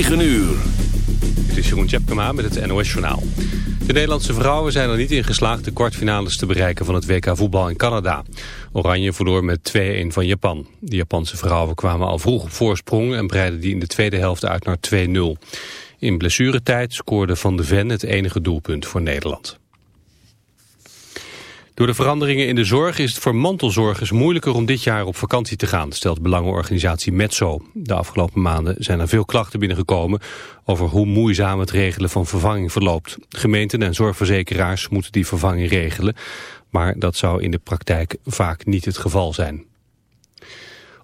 9 uur. Is Jeroen Tjepkema met het NOS Journaal. De Nederlandse vrouwen zijn er niet in geslaagd de kwartfinales te bereiken van het WK voetbal in Canada. Oranje verloor met 2-1 van Japan. De Japanse vrouwen kwamen al vroeg op voorsprong en breidden die in de tweede helft uit naar 2-0. In blessuretijd scoorde Van de Ven het enige doelpunt voor Nederland. Door de veranderingen in de zorg is het voor mantelzorgers moeilijker om dit jaar op vakantie te gaan, stelt belangenorganisatie Metso. De afgelopen maanden zijn er veel klachten binnengekomen over hoe moeizaam het regelen van vervanging verloopt. Gemeenten en zorgverzekeraars moeten die vervanging regelen, maar dat zou in de praktijk vaak niet het geval zijn.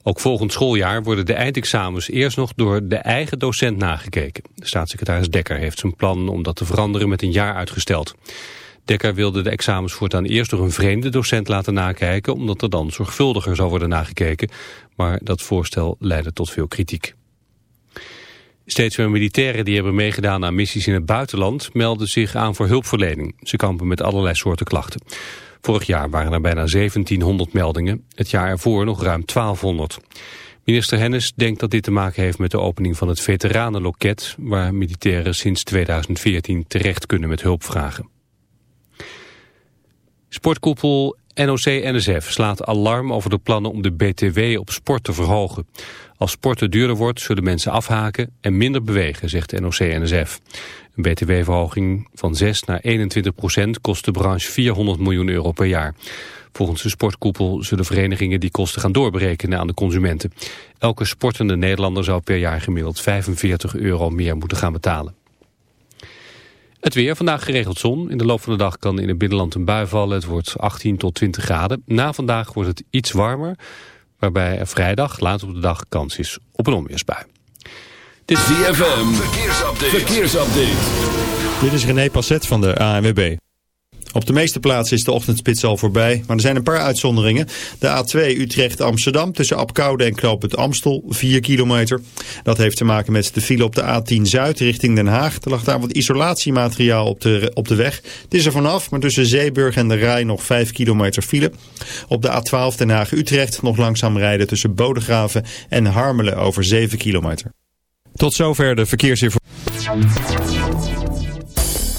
Ook volgend schooljaar worden de eindexamens eerst nog door de eigen docent nagekeken. De staatssecretaris Dekker heeft zijn plan om dat te veranderen met een jaar uitgesteld. Dekker wilde de examens voortaan eerst door een vreemde docent laten nakijken... omdat er dan zorgvuldiger zou worden nagekeken. Maar dat voorstel leidde tot veel kritiek. Steeds meer militairen die hebben meegedaan aan missies in het buitenland... melden zich aan voor hulpverlening. Ze kampen met allerlei soorten klachten. Vorig jaar waren er bijna 1700 meldingen. Het jaar ervoor nog ruim 1200. Minister Hennis denkt dat dit te maken heeft met de opening van het veteranenloket... waar militairen sinds 2014 terecht kunnen met hulpvragen. Sportkoepel NOC-NSF slaat alarm over de plannen om de BTW op sport te verhogen. Als sporten duurder wordt, zullen mensen afhaken en minder bewegen, zegt NOC-NSF. Een BTW-verhoging van 6 naar 21 procent kost de branche 400 miljoen euro per jaar. Volgens de sportkoepel zullen verenigingen die kosten gaan doorberekenen aan de consumenten. Elke sportende Nederlander zou per jaar gemiddeld 45 euro meer moeten gaan betalen. Het weer, vandaag geregeld zon. In de loop van de dag kan in het binnenland een bui vallen. Het wordt 18 tot 20 graden. Na vandaag wordt het iets warmer. Waarbij vrijdag, laat op de dag, kans is op een onweersbui. Dit is DFM. Verkeersupdate. Verkeersupdate. Dit is René Passet van de ANWB. Op de meeste plaatsen is de ochtendspits al voorbij, maar er zijn een paar uitzonderingen. De A2 Utrecht-Amsterdam tussen Apkoude en Knoopend Amstel, 4 kilometer. Dat heeft te maken met de file op de A10 Zuid richting Den Haag. Er lag daar wat isolatiemateriaal op de, op de weg. Het is er vanaf, maar tussen Zeeburg en de Rij nog 5 kilometer file. Op de A12 Den Haag-Utrecht nog langzaam rijden tussen Bodegraven en Harmelen over 7 kilometer. Tot zover de verkeersinformatie.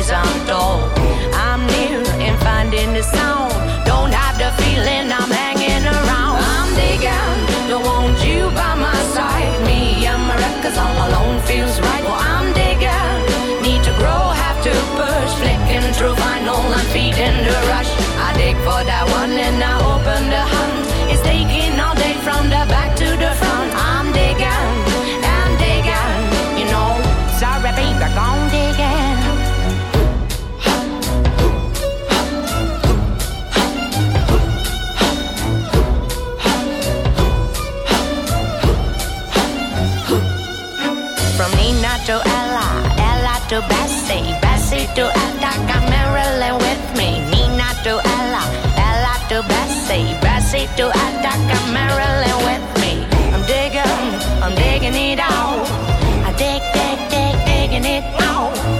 stories untold. I'm new in finding the sound. Don't have the feeling I'm hanging around. I'm digging, don't want you by my side. Me and my records all alone feels right. Well, to Ella, Ella to Bessie, Bessie to Attica, Marilyn with me. Nina to Ella, Ella to Bessie, Bessie to Attica, Marilyn with me. I'm digging, I'm digging it out. I dig, dig, dig, digging it out.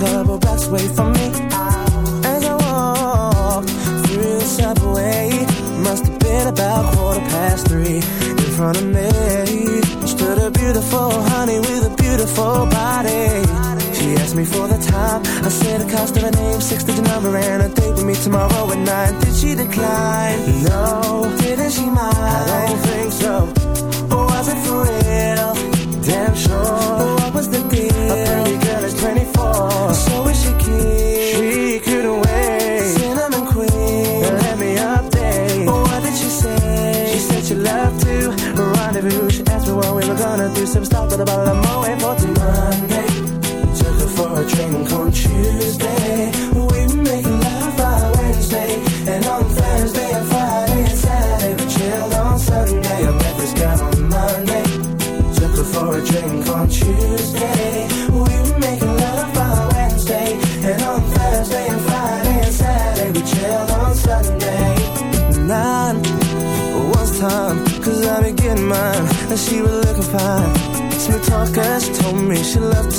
couple blocks away for me. As I walk through the subway, must have been about quarter past three. In front of me stood a beautiful honey with a beautiful body. She asked me for the time. I said the cost of her name, six digit number, and a date with me tomorrow at nine. Did she decline? No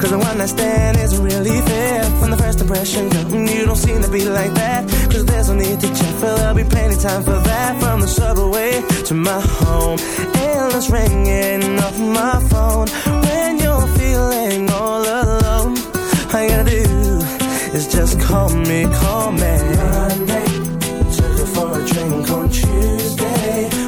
Cause the one night stand isn't really fair. From the first impression, no, you don't seem to be like that. Cause there's no need to check, for there'll be plenty time for that. From the subway to my home Endless ringing off my phone. When you're feeling all alone All you gotta do is just call me, call me. Monday, took her for a drink on Tuesday.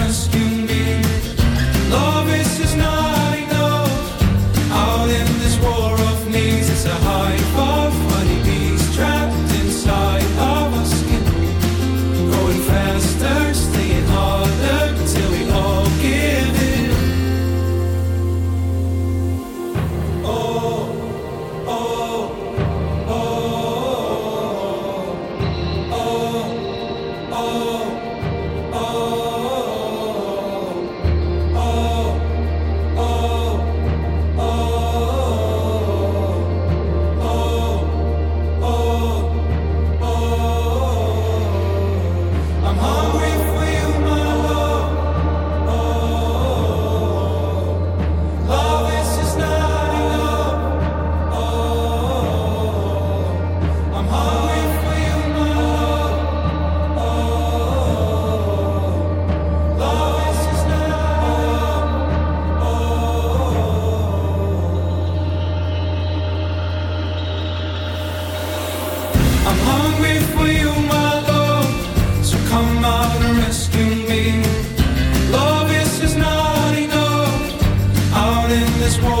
this world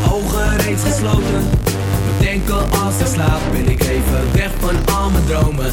Mijn ogen reeds gesloten Denken als ik slaap ben ik even weg van al mijn dromen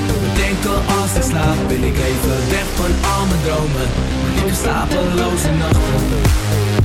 Als ik slaap Ben ik even weg van al mijn dromen. Heb slapeloze nachten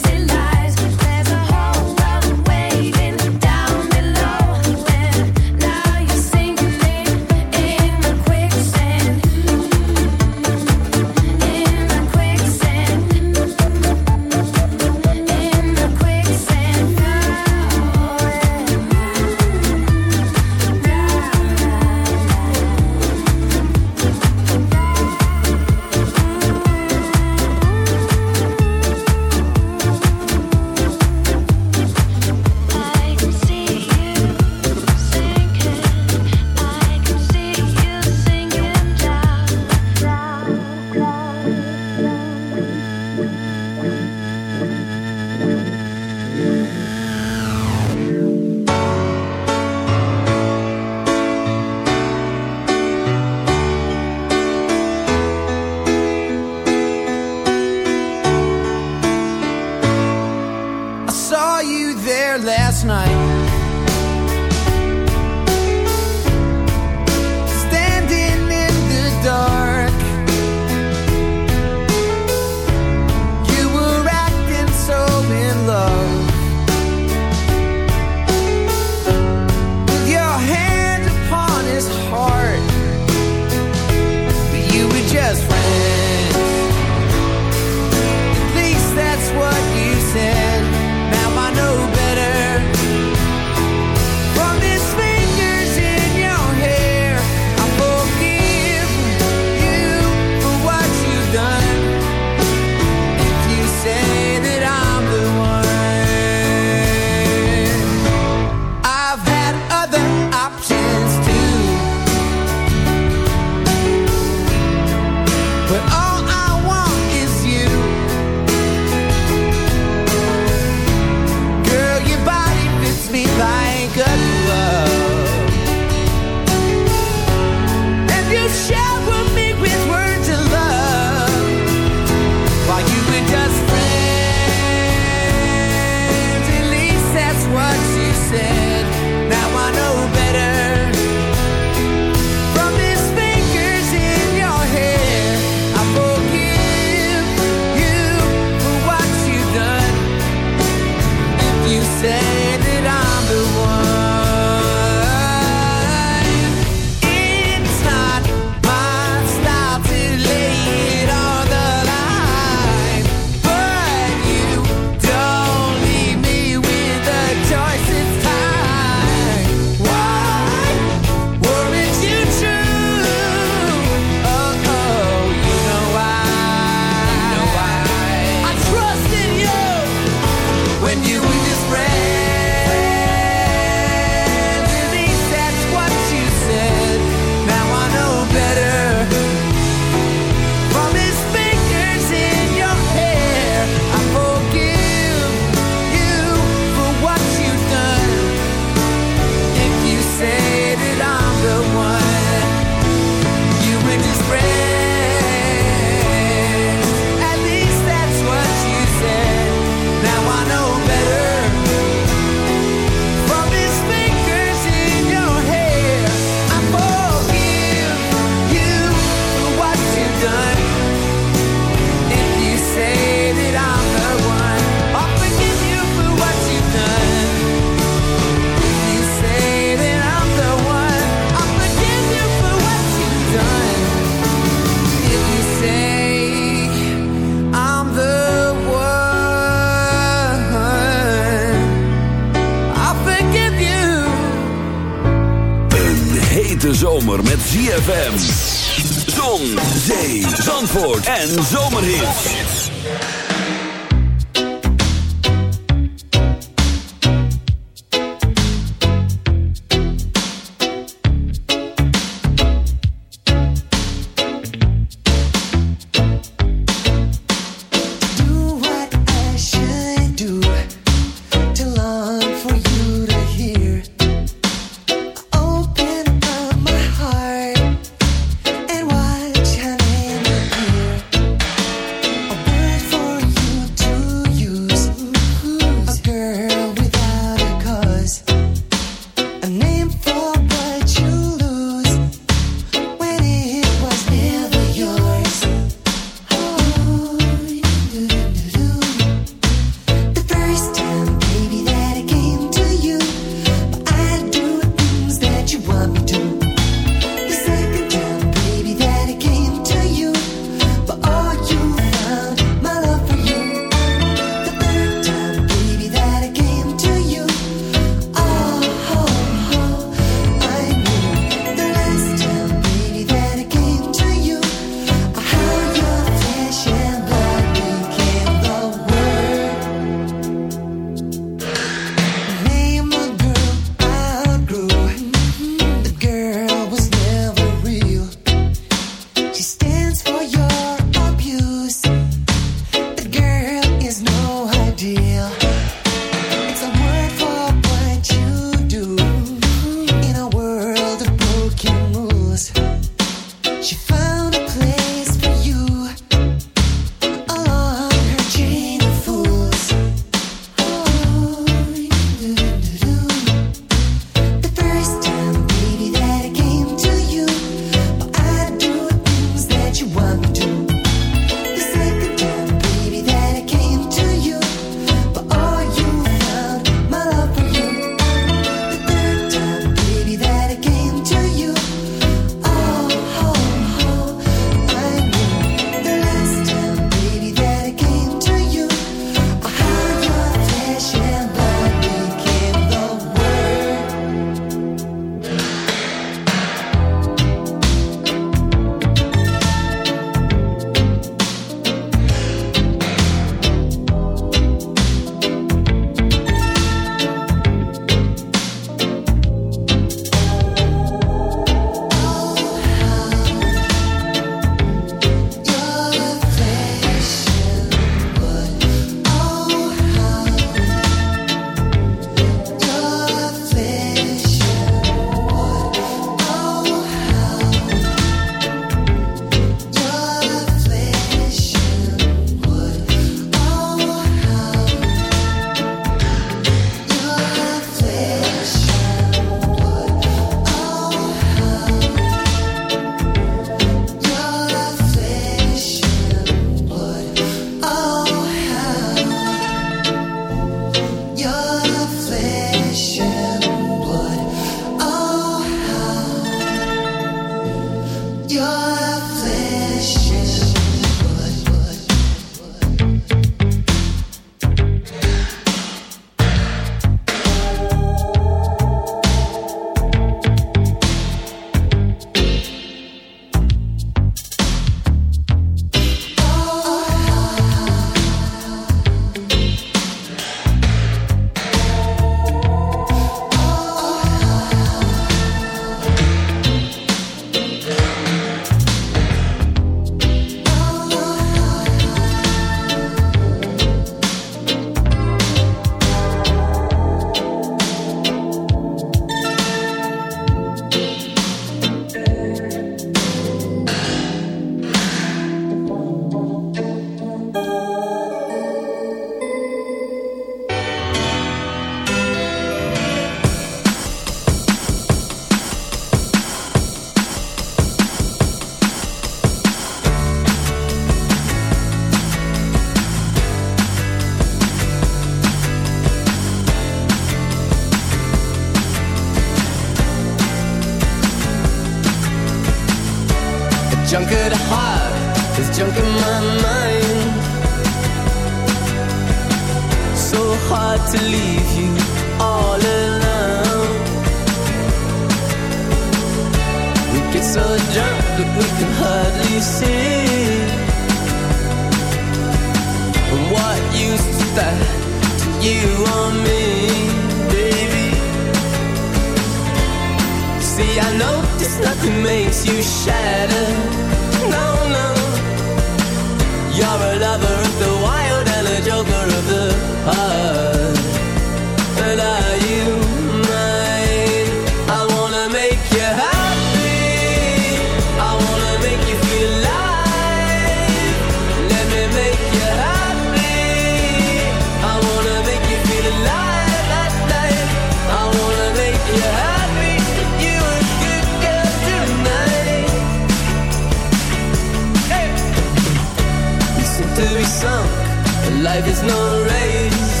life is no race.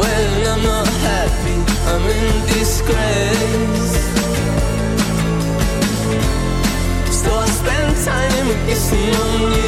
When I'm not happy, I'm in disgrace. So I spend time with you, on you.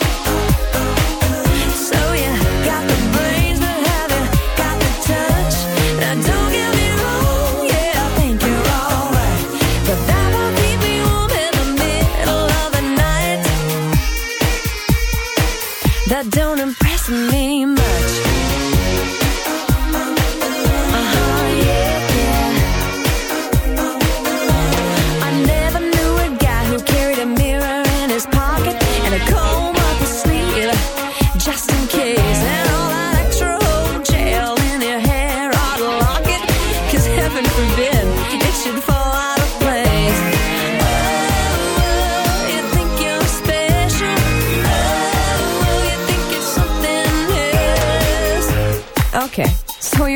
to me.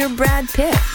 Brad Pitt.